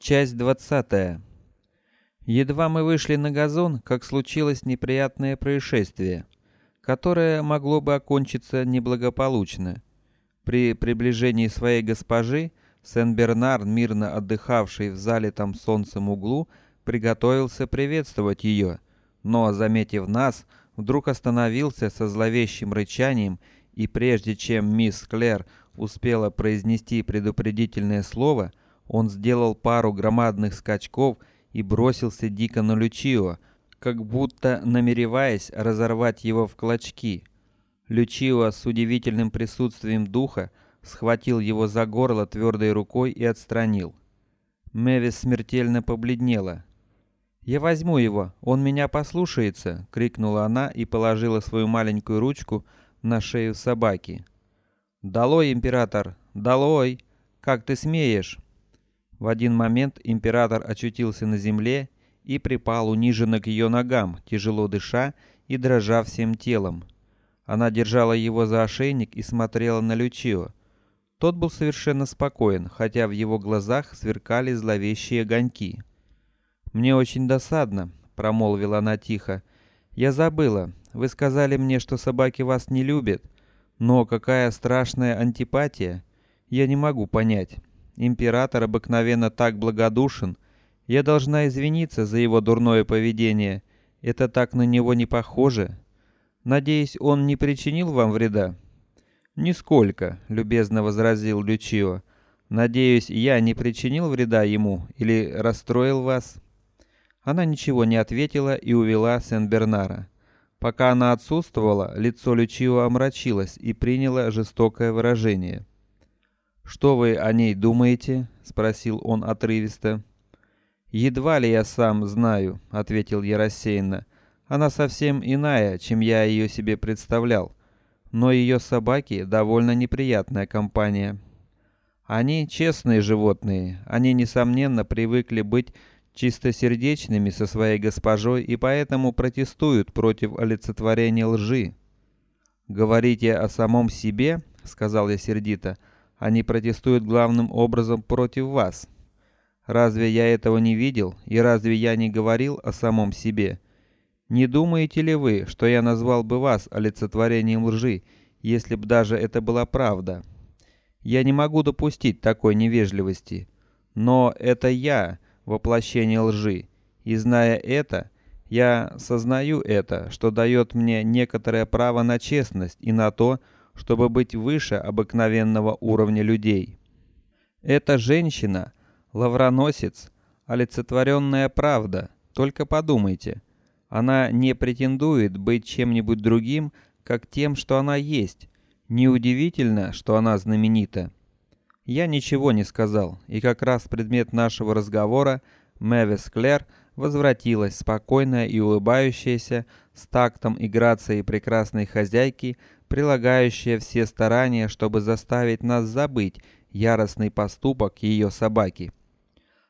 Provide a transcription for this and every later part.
Часть двадцатая. Едва мы вышли на газон, как случилось неприятное происшествие, которое могло бы окончиться неблагополучно. При приближении своей госпожи Сен-Бернар, мирно отдыхавший в залитом солнцем углу, приготовился приветствовать ее, но, заметив нас, вдруг остановился со зловещим рычанием, и прежде чем мисс Клэр успела произнести предупредительное слово, он сделал пару громадных скачков и бросился дико на Лючио, как будто намереваясь разорвать его в клочки. Лючио с удивительным присутствием духа схватил его за горло твердой рукой и отстранил. Мэвис смертельно побледнела. Я возьму его, он меня послушается, крикнула она и положила свою маленькую ручку на шею собаки. Долой, император, долой! Как ты смеешь? В один момент император очутился на земле и припал униженно к ее ногам, тяжело дыша и дрожа всем телом. Она держала его за ошейник и смотрела на Лючио. Тот был совершенно спокоен, хотя в его глазах сверкали зловещие огоньки. Мне очень досадно, промолвила она тихо. Я забыла. Вы сказали мне, что собаки вас не любят, но какая страшная антипатия! Я не могу понять. Император обыкновенно так благодушен. Я должна извиниться за его дурное поведение. Это так на него не похоже. Надеюсь, он не причинил вам вреда. Нисколько, любезно возразил Лючио. Надеюсь, я не причинил вреда ему или расстроил вас. Она ничего не ответила и увела Сен-Бернара. Пока она отсутствовала, лицо Лючио омрачилось и приняло жестокое выражение. Что вы о ней думаете? – спросил он отрывисто. Едва ли я сам знаю, ответил я рассеянно. Она совсем иная, чем я ее себе представлял. Но ее собаки довольно неприятная компания. Они честные животные, они несомненно привыкли быть чистосердечными со своей госпожой и поэтому протестуют против олицетворения лжи. Говорите о самом себе, сказал я сердито. Они протестуют главным образом против вас. Разве я этого не видел и разве я не говорил о самом себе? Не думаете ли вы, что я назвал бы вас олицетворением лжи, если б даже это была правда? Я не могу допустить такой невежливости, но это я воплощение лжи, и зная это, я сознаю это, что дает мне некоторое право на честность и на то, чтобы быть выше обыкновенного уровня людей. Эта женщина, лавроносец, олицетворенная правда. Только подумайте, она не претендует быть чем-нибудь другим, как тем, что она есть. Неудивительно, что она знаменита. Я ничего не сказал, и как раз предмет нашего разговора Мэвис Клэр возвратилась спокойная и улыбающаяся, с тактом и грацией прекрасной хозяйки, прилагающая все старания, чтобы заставить нас забыть яростный поступок ее собаки.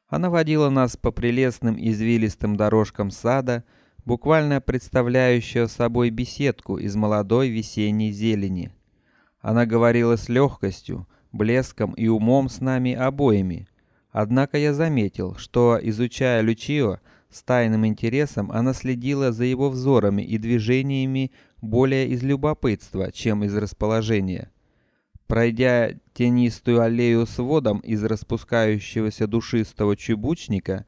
Она водила нас по прелестным извилистым дорожкам сада, буквально представляющего собой беседку из молодой весенней зелени. Она говорила с легкостью, блеском и умом с нами обоими. Однако я заметил, что изучая Лючио с тайным интересом, она следила за его взорами и движениями более из любопытства, чем из расположения. Пройдя тенистую аллею с водом из распускающегося душистого чебучника,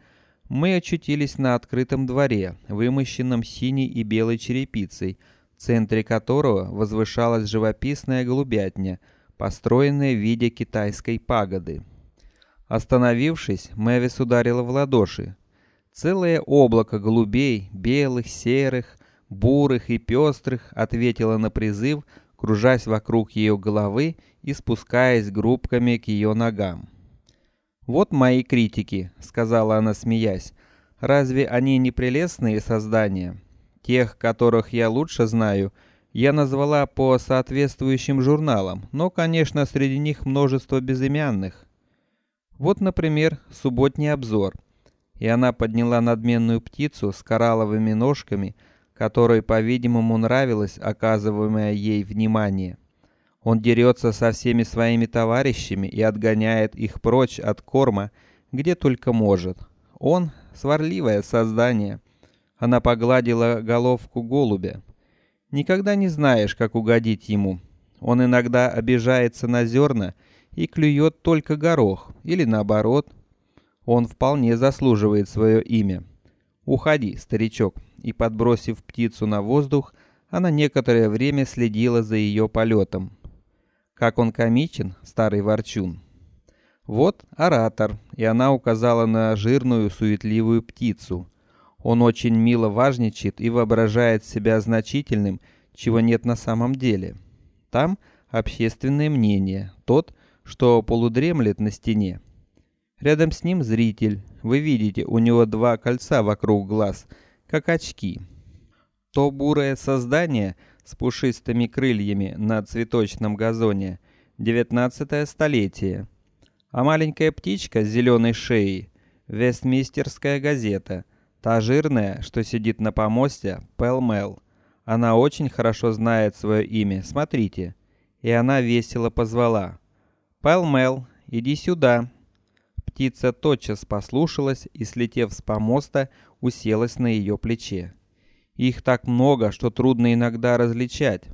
мы очутились на открытом дворе, вымощенном синей и белой черепицей, в центре которого возвышалась живописная голубятня, построенная в виде китайской пагоды. Остановившись, Мэвис ударила в ладоши. Целое облако голубей, белых, серых, бурых и пестрых, ответила на призыв, кружась вокруг ее головы и спускаясь группками к ее ногам. Вот мои критики, сказала она, смеясь. Разве они не прелестные создания? Тех, которых я лучше знаю, я назвала по соответствующим журналам, но, конечно, среди них множество безымянных. Вот, например, субботний обзор. И она подняла надменную птицу с коралловыми ножками, которой, по-видимому, нравилось оказываемое ей внимание. Он дерется со всеми своими товарищами и отгоняет их прочь от корма, где только может. Он сварливое создание. Она погладила головку голубя. Никогда не знаешь, как угодить ему. Он иногда обижается на зерна и клюет только горох, или наоборот. Он вполне заслуживает свое имя. Уходи, старичок. И подбросив птицу на воздух, она некоторое время следила за ее полетом. Как он комичен, старый ворчун. Вот оратор, и она указала на жирную суетливую птицу. Он очень мило важничает и воображает себя значительным, чего нет на самом деле. Там общественное мнение, тот, что полудремлет на стене. Рядом с ним зритель. Вы видите, у него два кольца вокруг глаз, как очки. То бурое создание с пушистыми крыльями на цветочном газоне, девятнадцатое столетие. А маленькая птичка с зеленой шеей, Вестмистерская газета, та жирная, что сидит на помосте, Пелмел. Она очень хорошо знает свое имя. Смотрите. И она весело позвала: "Пелмел, иди сюда". Птица тотчас послушалась и, слетев с помоста, уселась на ее плече. Их так много, что трудно иногда различать.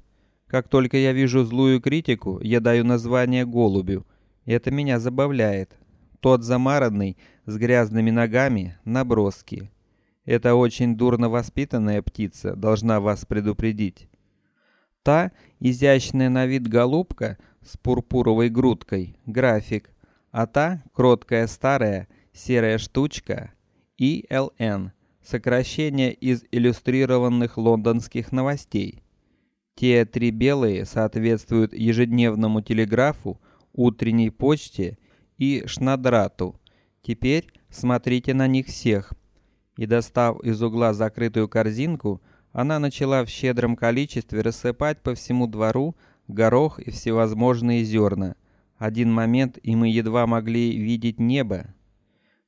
Как только я вижу злую критику, я даю название голубю. Это меня забавляет. Тот замаранный с грязными ногами наброски. Это очень дурно воспитанная птица, должна вас предупредить. Та изящная на вид голубка с пурпуровой грудкой, график, а та кроткая старая серая штучка, ELN, сокращение из иллюстрированных лондонских новостей. Те три белые соответствуют ежедневному телеграфу, утренней почте и шнадрату. Теперь смотрите на них всех. И достав из угла закрытую корзинку, она начала в щедром количестве рассыпать по всему двору горох и всевозможные зерна. Один момент, и мы едва могли видеть небо.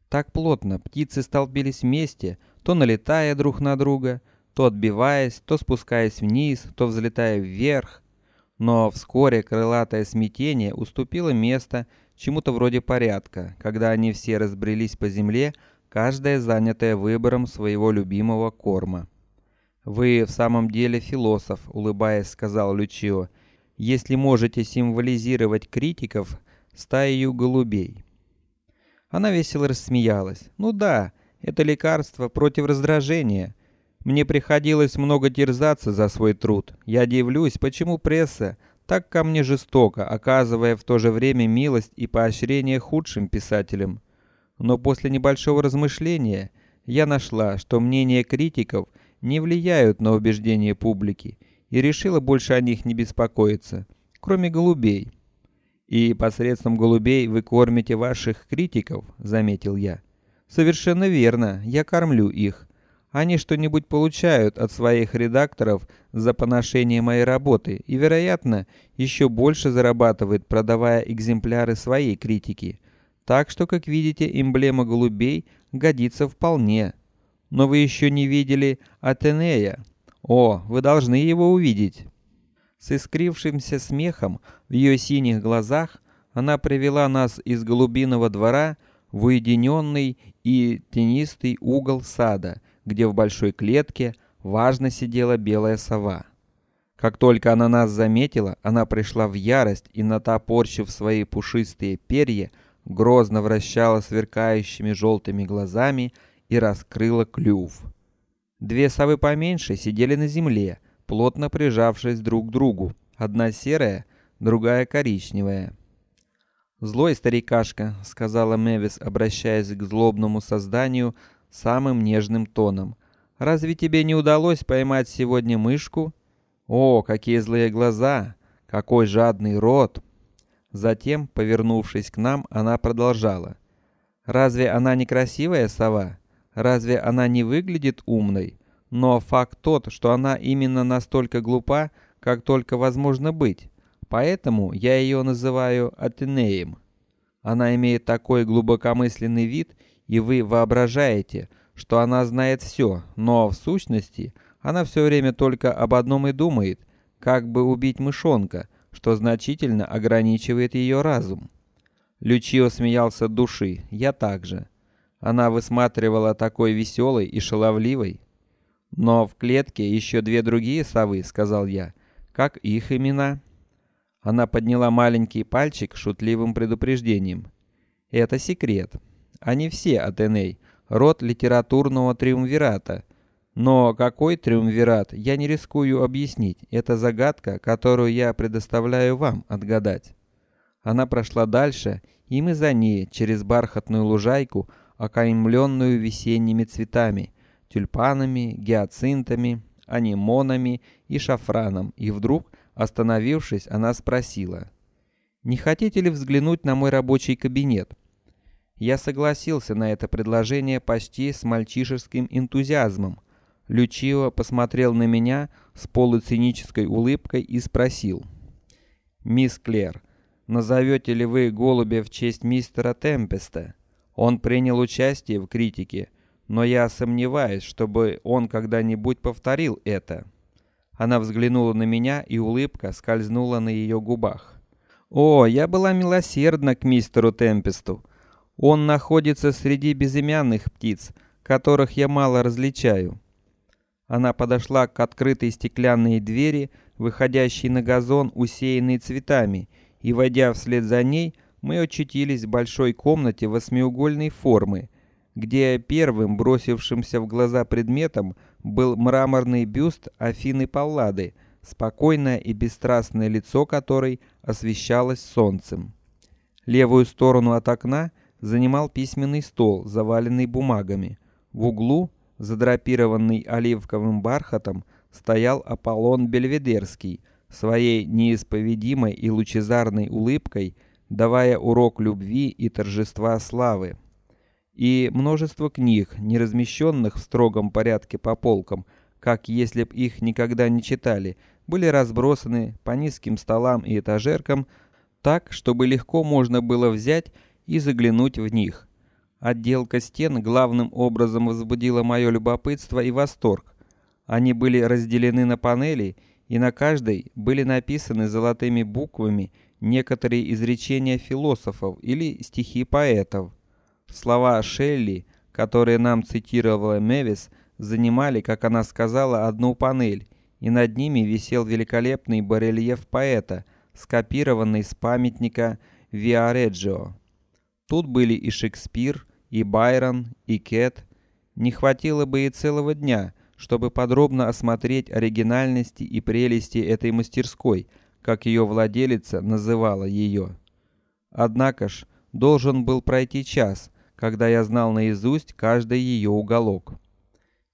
Так плотно птицы столпились вместе, то налетая друг на друга, то отбиваясь, то спускаясь вниз, то взлетая вверх. Но вскоре крылатое смятение уступило место чему-то вроде порядка, когда они все разбрелись по земле, каждая занятая выбором своего любимого корма. Вы в самом деле философ, улыбаясь, сказал Лючио, если можете символизировать критиков стаей голубей. Она весело рассмеялась. Ну да, это лекарство против раздражения. Мне приходилось много терзаться за свой труд. Я дивлюсь, почему пресса так ко мне жестоко, оказывая в то же время милость и поощрение худшим писателям. Но после небольшого размышления я нашла, что мнения критиков не влияют на убеждения публики, и решила больше о них не беспокоиться, кроме голубей. И посредством голубей вы кормите ваших критиков, заметил я. Совершенно верно, я кормлю их. Они что-нибудь получают от своих редакторов за поношение моей работы и, вероятно, еще больше зарабатывают, продавая экземпляры своей критики. Так что, как видите, эмблема голубей годится вполне. Но вы еще не видели Атенея. О, вы должны его увидеть. С искрившимся смехом в ее синих глазах она привела нас из голубиного двора в уединенный и тенистый угол сада, где в большой клетке важно сидела белая сова. Как только она нас заметила, она пришла в ярость и, натопорщив свои пушистые перья, грозно вращала сверкающими желтыми глазами и раскрыла клюв. Две совы поменьше сидели на земле, плотно прижавшись друг к другу. Одна серая, другая коричневая. Злой старикашка, сказала Мэвис, обращаясь к злобному созданию самым нежным тоном. Разве тебе не удалось поймать сегодня мышку? О, какие злые глаза, какой жадный рот! Затем, повернувшись к нам, она продолжала: Разве она не красивая сова? Разве она не выглядит умной? Но факт тот, что она именно настолько глупа, как только возможно быть. Поэтому я ее называю Атенеем. Она имеет такой глубокомысленный вид, и вы воображаете, что она знает все, но в сущности она все время только об одном и думает: как бы убить мышонка, что значительно ограничивает ее разум. Лючио смеялся души, я также. Она высматривала такой веселой и шаловливой. Но в клетке еще две другие совы, сказал я. Как их имена? Она подняла маленький пальчик шутливым предупреждением. Это секрет. Они все Атеней, род литературного триумвирата. Но какой триумвират, я не рискую объяснить. Это загадка, которую я предоставляю вам отгадать. Она прошла дальше, и мы за ней через бархатную лужайку, окаймленную весенними цветами, тюльпанами, гиацинтами, анимонами и шафраном, и вдруг, остановившись, она спросила: "Не хотите ли взглянуть на мой рабочий кабинет?" Я согласился на это предложение почти с мальчишеским энтузиазмом. Лючио посмотрел на меня с полуцинической улыбкой и спросил: "Мисс Клер, назовете ли вы голубя в честь мистера Темпеста? Он принял участие в критике, но я сомневаюсь, чтобы он когда-нибудь повторил это". Она взглянула на меня, и улыбка скользнула на ее губах. О, я была милосердна к мистеру Темпесту. Он находится среди безымянных птиц, которых я мало различаю. Она подошла к открытой стеклянной двери, выходящей на газон, усеянный цветами, и войдя вслед за ней, мы очутились в большой комнате восьмиугольной формы, где первым бросившимся в глаза предметом был мраморный бюст Афины Паллады, спокойное и бесстрастное лицо которой освещалось солнцем. Левую сторону от окна занимал письменный стол, заваленный бумагами. В углу, задрапированный оливковым бархатом, стоял Аполлон Бельведерский, своей неисповедимой и лучезарной улыбкой, давая урок любви и торжества славы. И множество книг, не размещенных в строгом порядке по полкам, как если б их никогда не читали, были разбросаны по низким столам и этажеркам, так, чтобы легко можно было взять и заглянуть в них. Отделка стен главным образом возбудила мое любопытство и восторг. Они были разделены на панели, и на каждой были написаны золотыми буквами некоторые изречения философов или стихи поэтов. Слова Шелли, которые нам цитировала Мевис, занимали, как она сказала, одну панель, и над ними висел великолепный барельеф поэта, скопированный с памятника Виареджио. Тут были и Шекспир, и Байрон, и Кет. Не хватило бы и целого дня, чтобы подробно осмотреть оригинальности и прелести этой мастерской, как ее владелица называла ее. Однако ж должен был пройти час, когда я знал наизусть каждый ее уголок.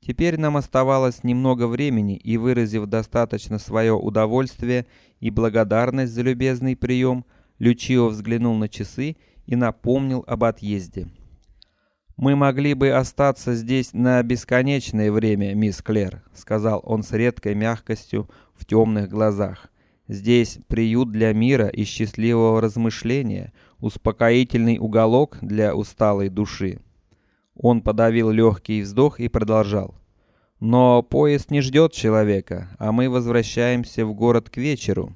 Теперь нам оставалось немного времени, и выразив достаточно свое удовольствие и благодарность за любезный прием, Лючио взглянул на часы и напомнил об отъезде. Мы могли бы остаться здесь на бесконечное время, мисс Клэр, сказал он с редкой мягкостью в темных глазах. Здесь приют для мира и счастливого размышления, успокоительный уголок для усталой души. Он подавил легкий вздох и продолжал: "Но поезд не ждет человека, а мы возвращаемся в город к вечеру.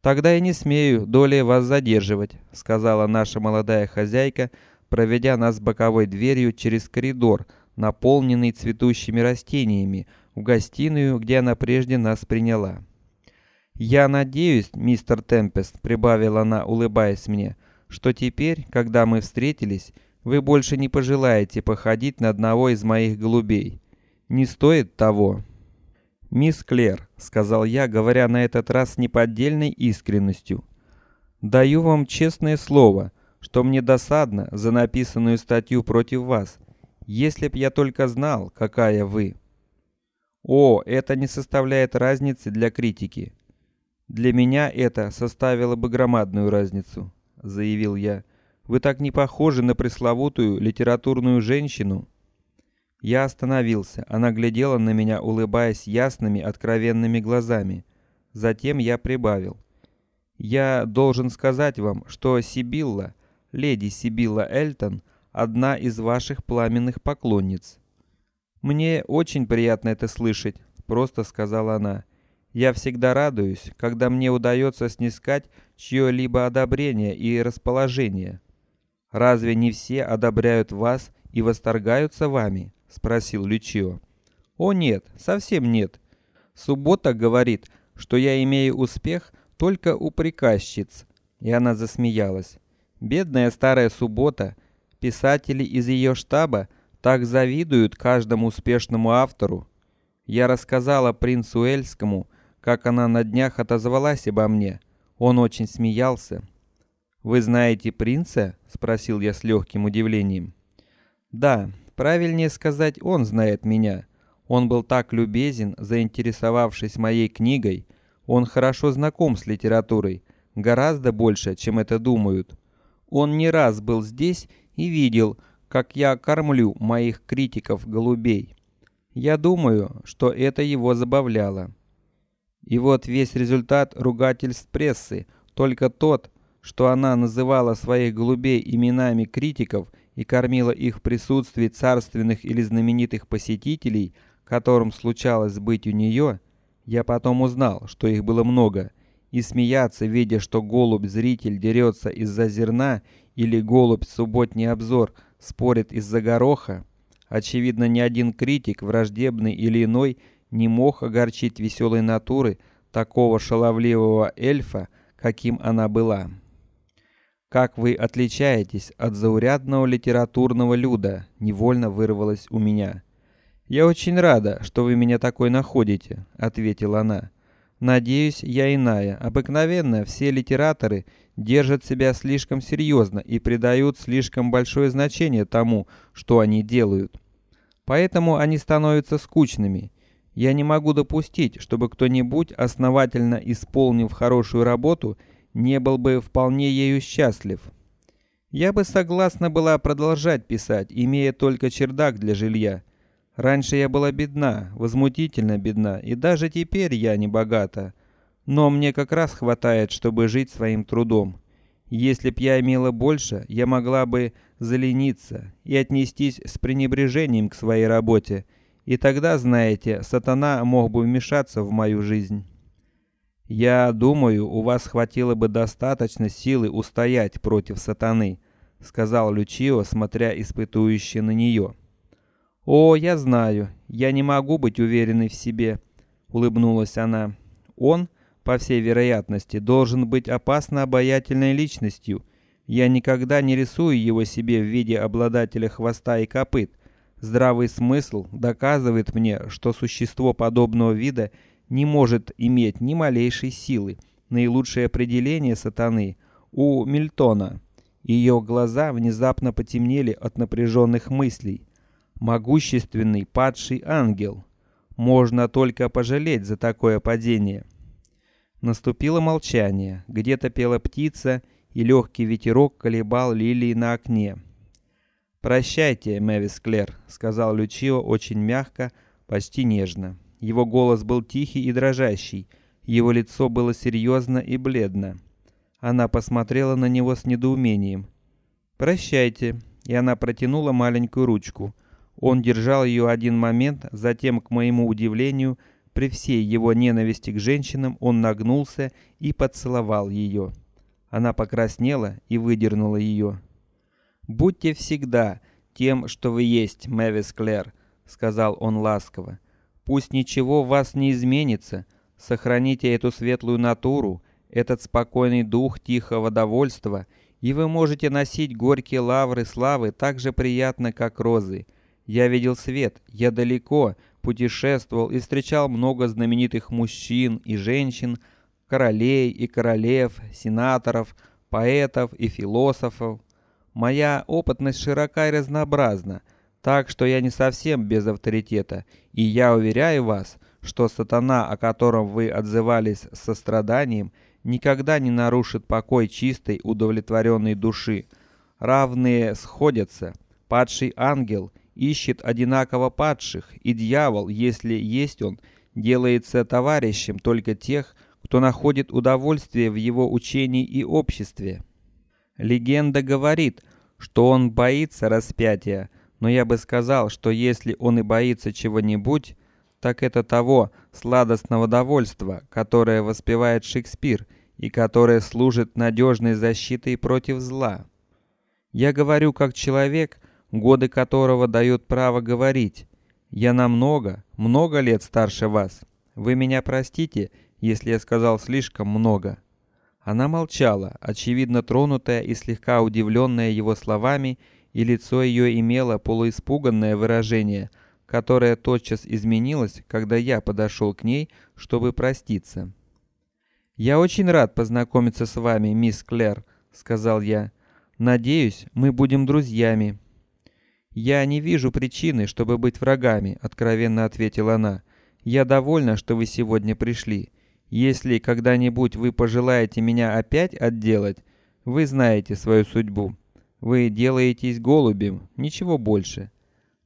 Тогда я не смею долей вас задерживать, сказала наша молодая хозяйка, проведя нас боковой дверью через коридор, наполненный цветущими растениями, в гостиную, где она прежде нас приняла. Я надеюсь, мистер Темпест, прибавила она, улыбаясь мне, что теперь, когда мы встретились, вы больше не пожелаете походить на одного из моих голубей. Не стоит того. Мисс Клэр, сказал я, говоря на этот раз с неподдельной искренностью, даю вам честное слово, что мне досадно за написанную статью против вас. Если б я только знал, какая вы. О, это не составляет разницы для критики. Для меня это составило бы громадную разницу, заявил я. Вы так не похожи на пресловутую литературную женщину, я остановился. Она глядела на меня, улыбаясь ясными, откровенными глазами. Затем я прибавил: "Я должен сказать вам, что Сибилла, леди Сибилла Элтон, одна из ваших пламенных поклонниц". "Мне очень приятно это слышать", просто сказала она. "Я всегда радуюсь, когда мне удается снискать чье-либо одобрение и расположение. Разве не все одобряют вас и восторгаются вами? спросил Лючио. О нет, совсем нет. Суббота говорит, что я имею успех только у приказчиц. И она засмеялась. Бедная старая Суббота, писатели из ее штаба так завидуют каждому успешному автору. Я рассказала принцу Эльскому, как она на днях отозвалась обо мне. Он очень смеялся. Вы знаете принца? – спросил я с легким удивлением. Да, правильнее сказать, он знает меня. Он был так любезен, заинтересовавшись моей книгой. Он хорошо знаком с литературой, гораздо больше, чем это думают. Он не раз был здесь и видел, как я кормлю моих критиков голубей. Я думаю, что это его забавляло. И вот весь результат ругательств прессы, только тот, что она называла своих голубей именами критиков и кормила их в присутствии царственных или знаменитых посетителей, которым случалось быть у нее, я потом узнал, что их было много, и смеяться, видя, что голубь-зритель дерется из-за зерна или голубь-субботний обзор спорит из-за гороха, очевидно, ни один критик, враждебный или иной, не мог огорчить веселой натуры такого шаловливого эльфа, каким она была. Как вы отличаетесь от заурядного литературного люда? Невольно вырвалось у меня. Я очень рада, что вы меня такой находите, ответила она. Надеюсь, я иная. Обыкновенно все литераторы держат себя слишком серьезно и придают слишком большое значение тому, что они делают. Поэтому они становятся скучными. Я не могу допустить, чтобы кто-нибудь, основательно исполнив хорошую работу, не был бы вполне ею счастлив. Я бы согласна была продолжать писать, имея только чердак для жилья. Раньше я была бедна, возмутительно бедна, и даже теперь я не богата. Но мне как раз хватает, чтобы жить своим трудом. Если б я имела больше, я могла бы залениться и отнестись с пренебрежением к своей работе, и тогда, знаете, сатана мог бы вмешаться в мою жизнь. Я думаю, у вас хватило бы достаточно силы устоять против сатаны, сказал Лючио, смотря испытующе на нее. О, я знаю, я не могу быть уверенной в себе, улыбнулась она. Он, по всей вероятности, должен быть опасно обаятельной личностью. Я никогда не рисую его себе в виде обладателя хвоста и копыт. Здравый смысл доказывает мне, что существо подобного вида не может иметь ни малейшей силы. Наилучшее определение сатаны у Мильтона. Ее глаза внезапно потемнели от напряженных мыслей. Могущественный падший ангел. Можно только пожалеть за такое падение. Наступило молчание. Где-то пела птица, и легкий ветерок колебал лилии на окне. Прощайте, Мэвис Клэр, сказал Лючио очень мягко, почти нежно. Его голос был тихий и дрожащий, его лицо было серьезно и бледно. Она посмотрела на него с недоумением. Прощайте, и она протянула маленькую ручку. Он держал ее один момент, затем, к моему удивлению, при всей его ненависти к женщинам, он нагнулся и поцеловал ее. Она покраснела и выдернула ее. Будьте всегда тем, что вы есть, Мэвис Клэр, сказал он ласково. Пусть ничего в вас не изменится, сохраните эту светлую натуру, этот спокойный дух тихого довольства, и вы можете носить горькие лавры славы так же приятно, как розы. Я видел свет, я далеко путешествовал и встречал много знаменитых мужчин и женщин, королей и королев, сенаторов, поэтов и философов. Моя опытность широка и разнообразна так что я не совсем без авторитета, и я уверяю вас, что сатана, о котором вы отзывались с состраданием, никогда не нарушит покой чистой, удовлетворенной души. Равные сходятся. Падший ангел ищет одинаково падших, и дьявол, если есть он, делается товарищем только тех, кто находит удовольствие в его учении и обществе. Легенда говорит, что он боится распятия, но я бы сказал, что если он и боится чего-нибудь, так это того сладостного довольства, которое воспевает Шекспир, и которое служит надежной защитой против зла. Я говорю как человек, годы которого дают право говорить. Я намного, много лет старше вас. Вы меня простите, если я сказал слишком много. Она молчала, очевидно тронутая и слегка удивленная его словами, и лицо ее имело полуиспуганное выражение, которое тотчас изменилось, когда я подошел к ней, чтобы проститься. Я очень рад познакомиться с вами, мисс Клэр, сказал я. Надеюсь, мы будем друзьями. Я не вижу причины, чтобы быть врагами, откровенно ответила она. Я довольна, что вы сегодня пришли. Если когда-нибудь вы пожелаете меня опять отделать, вы знаете свою судьбу. Вы делаетесь голубем, ничего больше.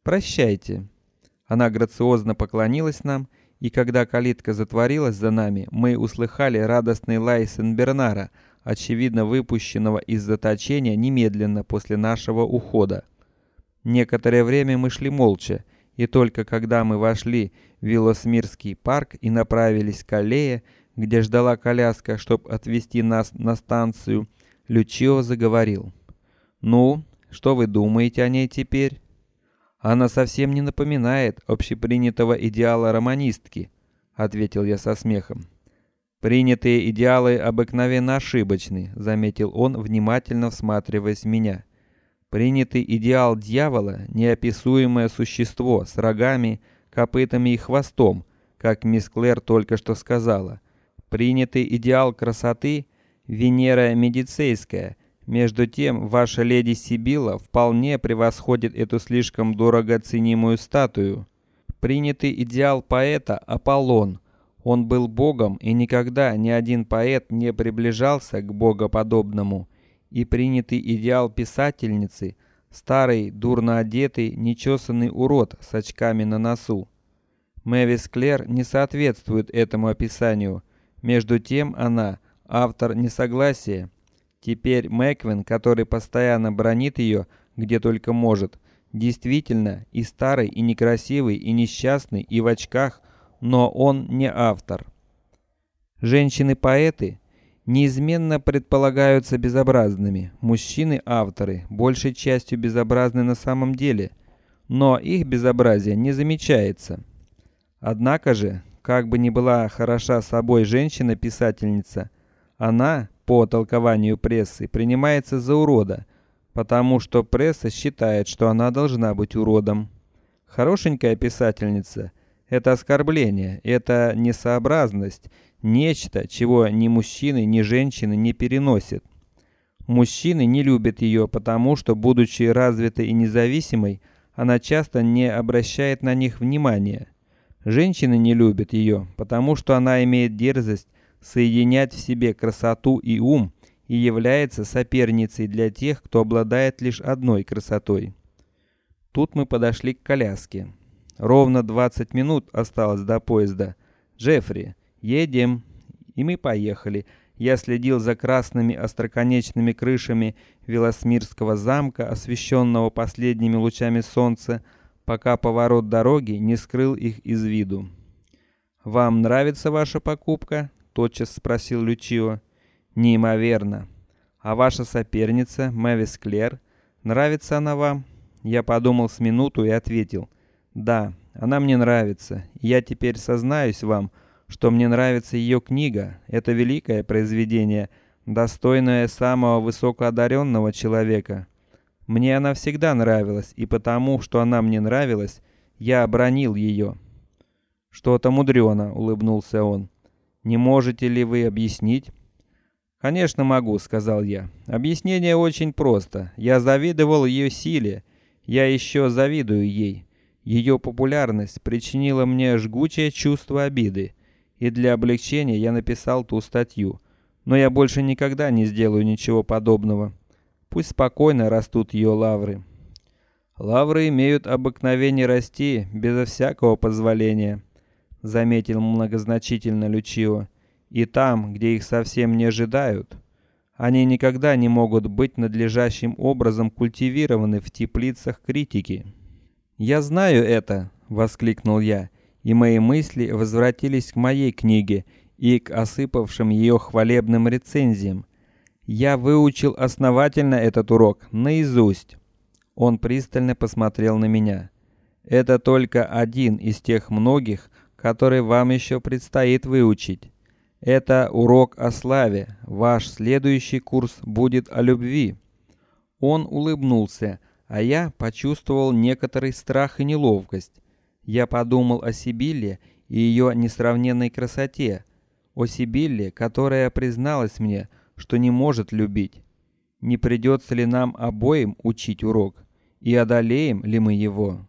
Прощайте. Она грациозно поклонилась нам, и когда калитка затворилась за нами, мы услыхали радостный лай Сен-Бернара, очевидно выпущенного из заточения немедленно после нашего ухода. Некоторое время мы шли молча, и только когда мы вошли в Вилосмирский парк и направились к аллее, где ждала коляска, чтобы отвезти нас на станцию, Лючио заговорил: "Ну, что вы думаете о ней теперь?" Она совсем не напоминает общепринятого идеала романистки, ответил я со смехом. Принятые идеалы обыкновенно ошибочны, заметил он, внимательно всматриваясь в меня. Принятый идеал дьявола неописуемое существо с рогами, копытами и хвостом, как мисс Клэр только что сказала. Принятый идеал красоты Венера медицейская. Между тем, ваша леди Сибила вполне превосходит эту слишком дорого ценимую статую. Принятый идеал поэта Аполлон. Он был богом, и никогда ни один поэт не приближался к богоподобному и принятый идеал писательницы, старый, дурно одетый, нечесанный урод с очками на носу. Мэвис Клэр не соответствует этому описанию. Между тем она автор несогласия. Теперь Мэквин, который постоянно бронит ее, где только может, действительно и старый, и некрасивый, и несчастный, и в очках, но он не автор. Женщины-поэты неизменно предполагаются безобразными. Мужчины-авторы большей частью безобразны на самом деле, но их безобразие не замечается. Однако же, как бы ни была хороша собой женщина-писательница, она, по толкованию прессы, принимается за урода, потому что пресса считает, что она должна быть уродом. Хорошенькая писательница – это оскорбление, это несообразность Нечто, чего ни мужчины, ни женщины не переносят. Мужчины не любят ее, потому что, будучи развитой и независимой, она часто не обращает на них внимания. Женщины не любят ее, потому что она имеет дерзость соединять в себе красоту и ум и является соперницей для тех, кто обладает лишь одной красотой. Тут мы подошли к коляске. Ровно двадцать минут осталось до поезда. Джеффри, Едем. И мы поехали. Я следил за красными остроконечными крышами Велосмирского замка, освещенного последними лучами солнца, пока поворот дороги не скрыл их из виду. Вам нравится ваша покупка? тотчас спросил Лючио. Неимоверно. А ваша соперница Мэвис Клер, нравится она вам? Я подумал с минуту и ответил: да, она мне нравится. Я теперь сознаюсь вам, что мне нравится ее книга. Это великое произведение, достойное самого высокоодаренного человека. Мне она всегда нравилась, и потому, что она мне нравилась, я обронил ее. Что-то мудрено, улыбнулся он. Не можете ли вы объяснить? Конечно, могу, сказал я. Объяснение очень просто. Я завидовал ее силе. Я еще завидую ей. Ее популярность причинила мне жгучее чувство обиды и для облегчения я написал ту статью. Но я больше никогда не сделаю ничего подобного. Пусть спокойно растут ее лавры. Лавры имеют обыкновение расти безо всякого позволения, заметил многозначительно Лючио. И там, где их совсем не ожидают, они никогда не могут быть надлежащим образом культивированы в теплицах критики. Я знаю это, воскликнул я и мои мысли возвратились к моей книге и к осыпавшим ее хвалебным рецензиям. Я выучил основательно этот урок наизусть. Он пристально посмотрел на меня. Это только один из тех многих, которые вам еще предстоит выучить. Это урок о славе. Ваш следующий курс будет о любви. Он улыбнулся, а я почувствовал некоторый страх и неловкость. Я подумал о Сибилле и ее несравненной красоте, о Сибилле, которая призналась мне, что не может любить. Не придется ли нам обоим учить урок и одолеем ли мы его?